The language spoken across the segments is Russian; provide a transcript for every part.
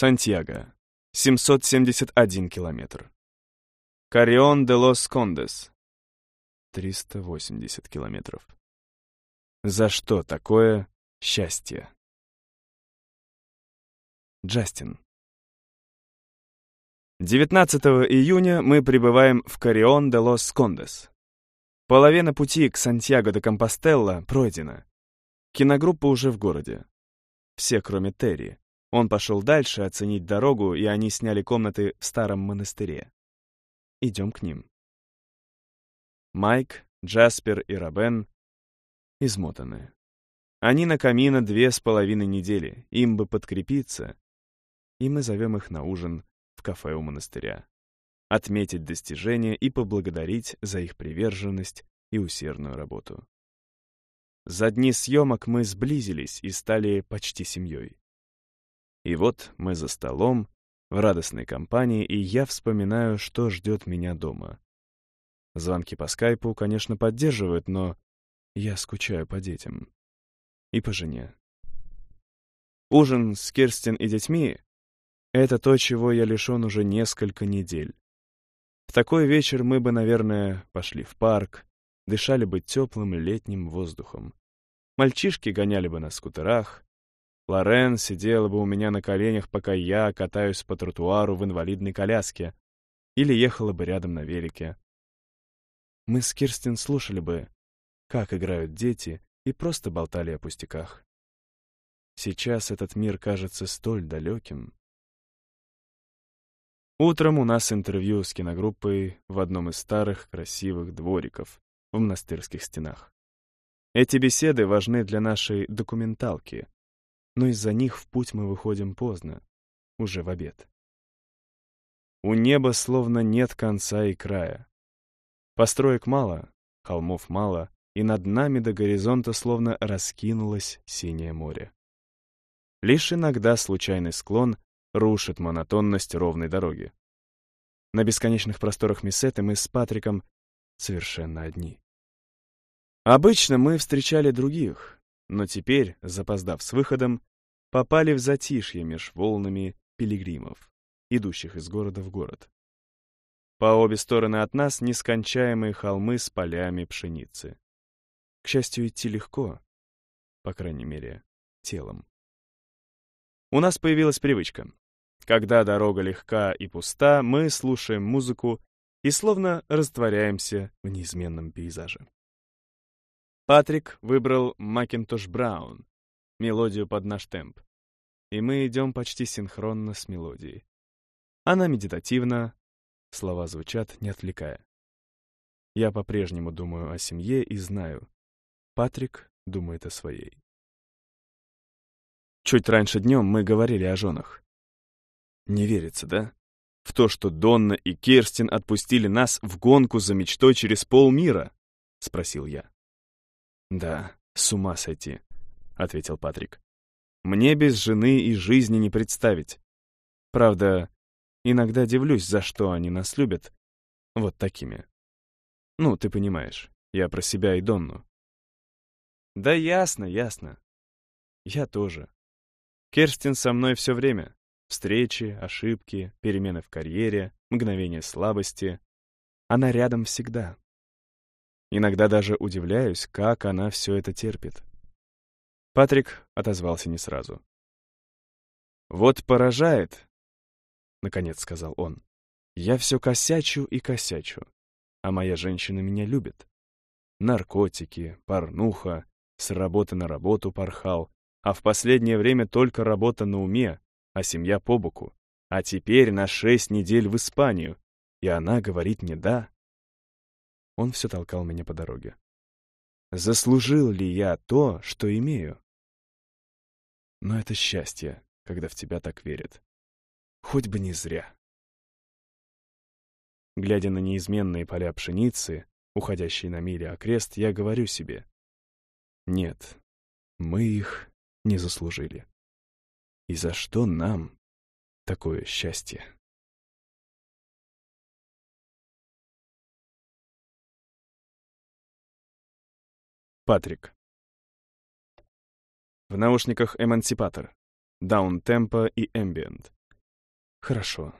Сантьяго. 771 километр. Карион де лос Кондес. 380 километров. За что такое счастье? Джастин. 19 июня мы прибываем в Карион де лос Кондес. Половина пути к Сантьяго де Компостелло пройдена. Киногруппа уже в городе. Все, кроме Терри. Он пошел дальше оценить дорогу, и они сняли комнаты в старом монастыре. Идем к ним. Майк, Джаспер и Робен измотаны. Они на камина две с половиной недели, им бы подкрепиться, и мы зовем их на ужин в кафе у монастыря. Отметить достижения и поблагодарить за их приверженность и усердную работу. За дни съемок мы сблизились и стали почти семьей. И вот мы за столом, в радостной компании, и я вспоминаю, что ждет меня дома. Звонки по скайпу, конечно, поддерживают, но я скучаю по детям. И по жене. Ужин с Кирстин и детьми это то, чего я лишён уже несколько недель. В такой вечер мы бы, наверное, пошли в парк, дышали бы теплым летним воздухом. Мальчишки гоняли бы на скутерах. Лорен сидела бы у меня на коленях, пока я катаюсь по тротуару в инвалидной коляске, или ехала бы рядом на велике. Мы с Кирстин слушали бы, как играют дети, и просто болтали о пустяках. Сейчас этот мир кажется столь далеким. Утром у нас интервью с киногруппой в одном из старых красивых двориков в монастырских стенах. Эти беседы важны для нашей документалки, но из-за них в путь мы выходим поздно, уже в обед. У неба словно нет конца и края. Построек мало, холмов мало, и над нами до горизонта словно раскинулось синее море. Лишь иногда случайный склон рушит монотонность ровной дороги. На бесконечных просторах Мессеты мы с Патриком совершенно одни. Обычно мы встречали других, но теперь, запоздав с выходом, попали в затишье меж волнами пилигримов, идущих из города в город. По обе стороны от нас нескончаемые холмы с полями пшеницы. К счастью, идти легко, по крайней мере, телом. У нас появилась привычка. Когда дорога легка и пуста, мы слушаем музыку и словно растворяемся в неизменном пейзаже. Патрик выбрал «Макинтош Браун», мелодию под наш темп, и мы идем почти синхронно с мелодией. Она медитативна, слова звучат, не отвлекая. Я по-прежнему думаю о семье и знаю, Патрик думает о своей. Чуть раньше днем мы говорили о женах. Не верится, да? В то, что Донна и Керстин отпустили нас в гонку за мечтой через полмира? Спросил я. Да, с ума сойти, ответил Патрик. Мне без жены и жизни не представить. Правда, иногда дивлюсь, за что они нас любят. Вот такими. Ну, ты понимаешь, я про себя и Донну. Да ясно, ясно. Я тоже. Керстин со мной все время. Встречи, ошибки, перемены в карьере, мгновения слабости. Она рядом всегда. Иногда даже удивляюсь, как она все это терпит. Патрик отозвался не сразу. «Вот поражает», — наконец сказал он. «Я все косячу и косячу, а моя женщина меня любит. Наркотики, порнуха, с работы на работу порхал, а в последнее время только работа на уме, а семья по боку. А теперь на шесть недель в Испанию, и она говорит мне «да». Он все толкал меня по дороге. Заслужил ли я то, что имею? Но это счастье, когда в тебя так верят. Хоть бы не зря. Глядя на неизменные поля пшеницы, уходящие на мили окрест, я говорю себе, нет, мы их не заслужили. И за что нам такое счастье? Патрик. В наушниках эмансипатор, даун-темпо и эмбиент. Хорошо.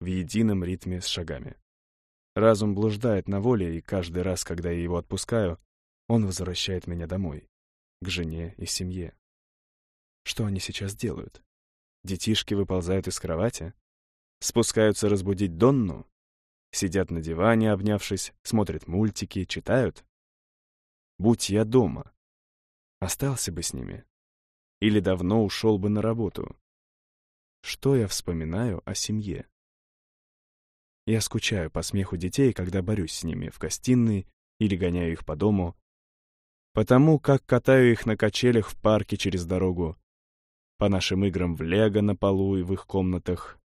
В едином ритме с шагами. Разум блуждает на воле, и каждый раз, когда я его отпускаю, он возвращает меня домой, к жене и семье. Что они сейчас делают? Детишки выползают из кровати? Спускаются разбудить Донну? Сидят на диване, обнявшись, смотрят мультики, читают? Будь я дома, остался бы с ними. Или давно ушел бы на работу. Что я вспоминаю о семье? Я скучаю по смеху детей, когда борюсь с ними в гостиной или гоняю их по дому, потому как катаю их на качелях в парке через дорогу, по нашим играм в лего на полу и в их комнатах.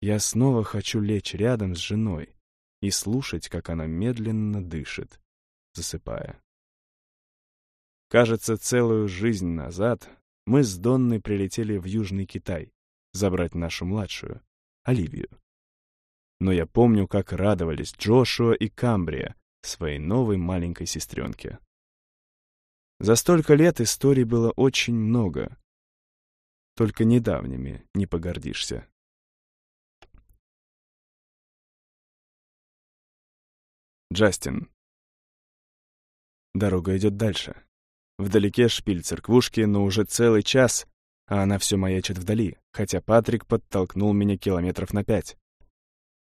Я снова хочу лечь рядом с женой и слушать, как она медленно дышит, засыпая. Кажется, целую жизнь назад мы с Донной прилетели в Южный Китай забрать нашу младшую, Оливию. Но я помню, как радовались Джошуа и Камбрия своей новой маленькой сестренке. За столько лет историй было очень много. Только недавними не погордишься. Джастин. Дорога идет дальше. Вдалеке шпиль церквушки, но уже целый час, а она все маячит вдали, хотя Патрик подтолкнул меня километров на пять.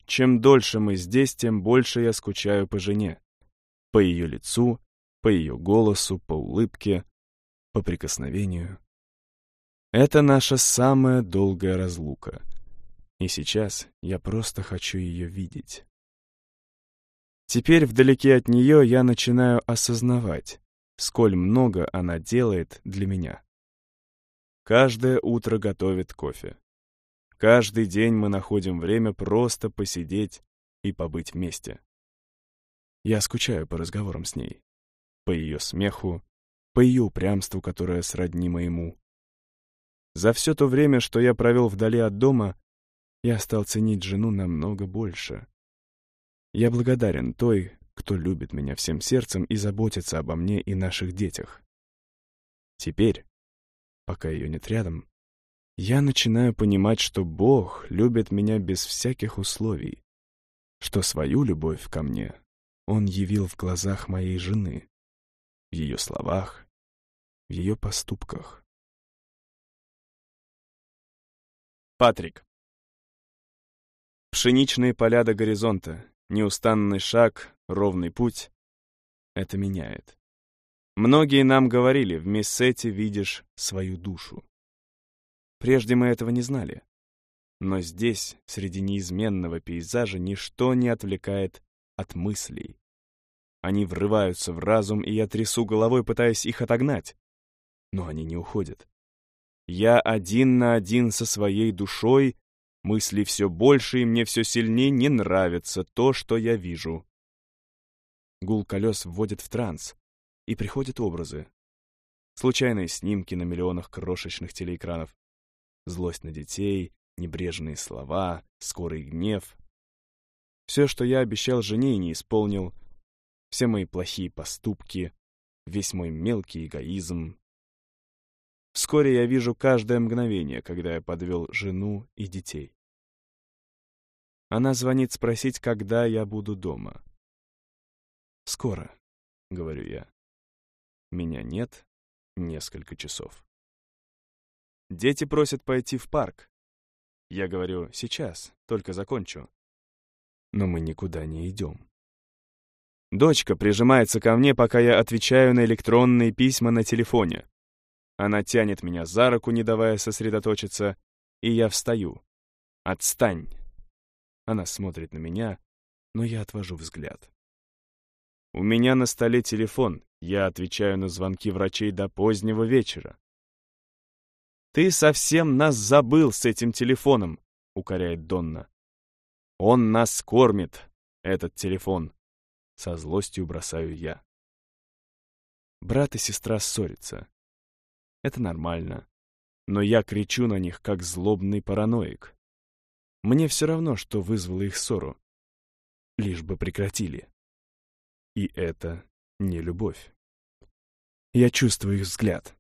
Чем дольше мы здесь, тем больше я скучаю по жене. По ее лицу, по ее голосу, по улыбке, по прикосновению. Это наша самая долгая разлука. И сейчас я просто хочу ее видеть. Теперь вдалеке от нее я начинаю осознавать, сколь много она делает для меня. Каждое утро готовит кофе. Каждый день мы находим время просто посидеть и побыть вместе. Я скучаю по разговорам с ней, по ее смеху, по ее упрямству, которое сродни моему. За все то время, что я провел вдали от дома, я стал ценить жену намного больше. Я благодарен той, кто любит меня всем сердцем и заботится обо мне и наших детях. Теперь, пока ее нет рядом, я начинаю понимать, что Бог любит меня без всяких условий, что свою любовь ко мне Он явил в глазах моей жены, в ее словах, в ее поступках. Патрик. Пшеничные поля до горизонта, Неустанный шаг, ровный путь — это меняет. Многие нам говорили, в Мессете видишь свою душу. Прежде мы этого не знали. Но здесь, среди неизменного пейзажа, ничто не отвлекает от мыслей. Они врываются в разум, и я трясу головой, пытаясь их отогнать. Но они не уходят. Я один на один со своей душой Мысли все больше, и мне все сильнее не нравится то, что я вижу. Гул колес вводит в транс, и приходят образы. Случайные снимки на миллионах крошечных телеэкранов. Злость на детей, небрежные слова, скорый гнев. Все, что я обещал жене и не исполнил, все мои плохие поступки, весь мой мелкий эгоизм. Вскоре я вижу каждое мгновение, когда я подвел жену и детей. Она звонит спросить, когда я буду дома. «Скоро», — говорю я. Меня нет несколько часов. Дети просят пойти в парк. Я говорю, сейчас, только закончу. Но мы никуда не идем. Дочка прижимается ко мне, пока я отвечаю на электронные письма на телефоне. Она тянет меня за руку, не давая сосредоточиться, и я встаю. «Отстань!» Она смотрит на меня, но я отвожу взгляд. У меня на столе телефон, я отвечаю на звонки врачей до позднего вечера. «Ты совсем нас забыл с этим телефоном», — укоряет Донна. «Он нас кормит, этот телефон», — со злостью бросаю я. Брат и сестра ссорятся. Это нормально. Но я кричу на них, как злобный параноик. Мне все равно, что вызвало их ссору. Лишь бы прекратили. И это не любовь. Я чувствую их взгляд.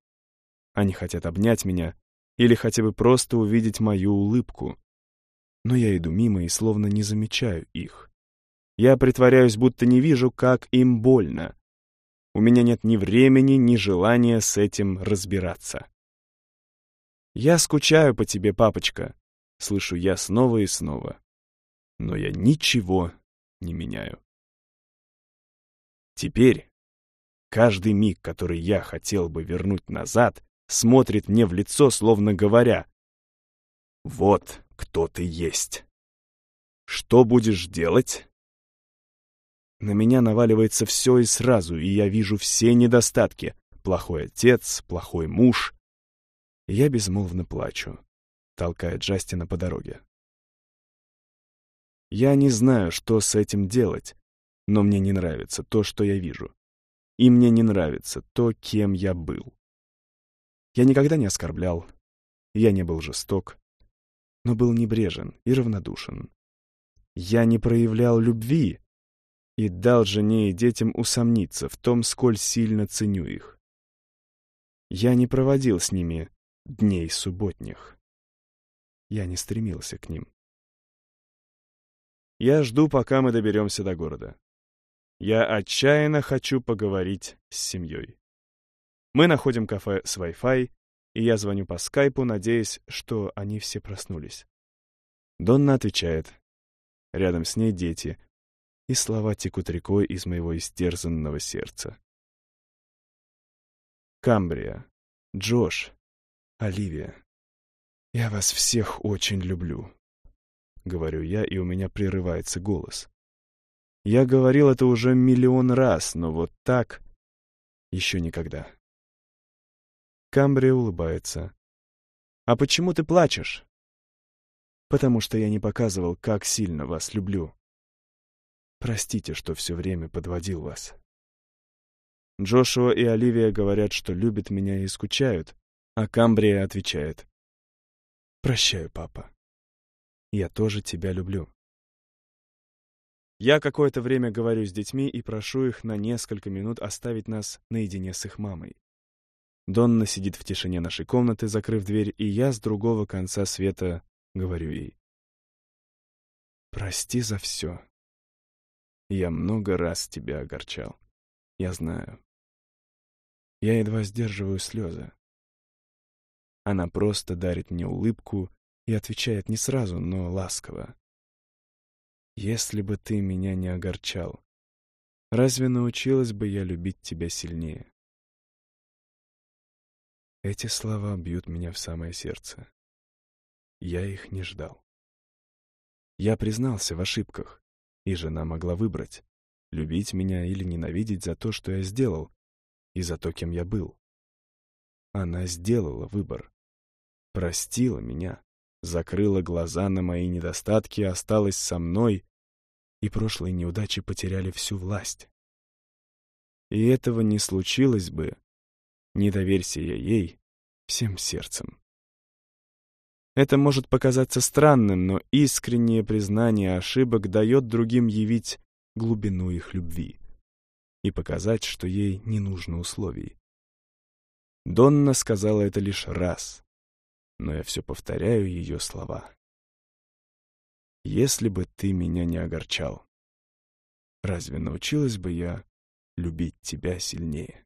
Они хотят обнять меня, или хотя бы просто увидеть мою улыбку. Но я иду мимо и словно не замечаю их. Я притворяюсь, будто не вижу, как им больно. У меня нет ни времени, ни желания с этим разбираться. «Я скучаю по тебе, папочка», — слышу я снова и снова. Но я ничего не меняю. Теперь каждый миг, который я хотел бы вернуть назад, смотрит мне в лицо, словно говоря, «Вот кто ты есть. Что будешь делать?» На меня наваливается все и сразу, и я вижу все недостатки. Плохой отец, плохой муж. Я безмолвно плачу, толкая Джастина по дороге. Я не знаю, что с этим делать, но мне не нравится то, что я вижу. И мне не нравится то, кем я был. Я никогда не оскорблял, я не был жесток, но был небрежен и равнодушен. Я не проявлял любви и дал жене и детям усомниться в том, сколь сильно ценю их. Я не проводил с ними дней субботних. Я не стремился к ним. Я жду, пока мы доберемся до города. Я отчаянно хочу поговорить с семьей. Мы находим кафе с Wi-Fi, и я звоню по скайпу, надеясь, что они все проснулись. Донна отвечает. Рядом с ней дети, и слова текут рекой из моего истерзанного сердца. Камбрия, Джош, Оливия, я вас всех очень люблю. — говорю я, и у меня прерывается голос. Я говорил это уже миллион раз, но вот так еще никогда. Камбрия улыбается. «А почему ты плачешь?» «Потому что я не показывал, как сильно вас люблю. Простите, что все время подводил вас». Джошуа и Оливия говорят, что любят меня и скучают, а Камбрия отвечает. «Прощаю, папа. Я тоже тебя люблю. Я какое-то время говорю с детьми и прошу их на несколько минут оставить нас наедине с их мамой. Донна сидит в тишине нашей комнаты, закрыв дверь, и я с другого конца света говорю ей. «Прости за все. Я много раз тебя огорчал. Я знаю. Я едва сдерживаю слезы. Она просто дарит мне улыбку и отвечает не сразу, но ласково. «Если бы ты меня не огорчал, разве научилась бы я любить тебя сильнее?» Эти слова бьют меня в самое сердце. Я их не ждал. Я признался в ошибках, и жена могла выбрать, любить меня или ненавидеть за то, что я сделал, и за то, кем я был. Она сделала выбор, простила меня, закрыла глаза на мои недостатки, осталась со мной, и прошлые неудачи потеряли всю власть. И этого не случилось бы, не доверься я ей всем сердцем. Это может показаться странным, но искреннее признание ошибок дает другим явить глубину их любви и показать, что ей не нужно условий. Донна сказала это лишь раз, но я все повторяю ее слова. «Если бы ты меня не огорчал, разве научилась бы я любить тебя сильнее?»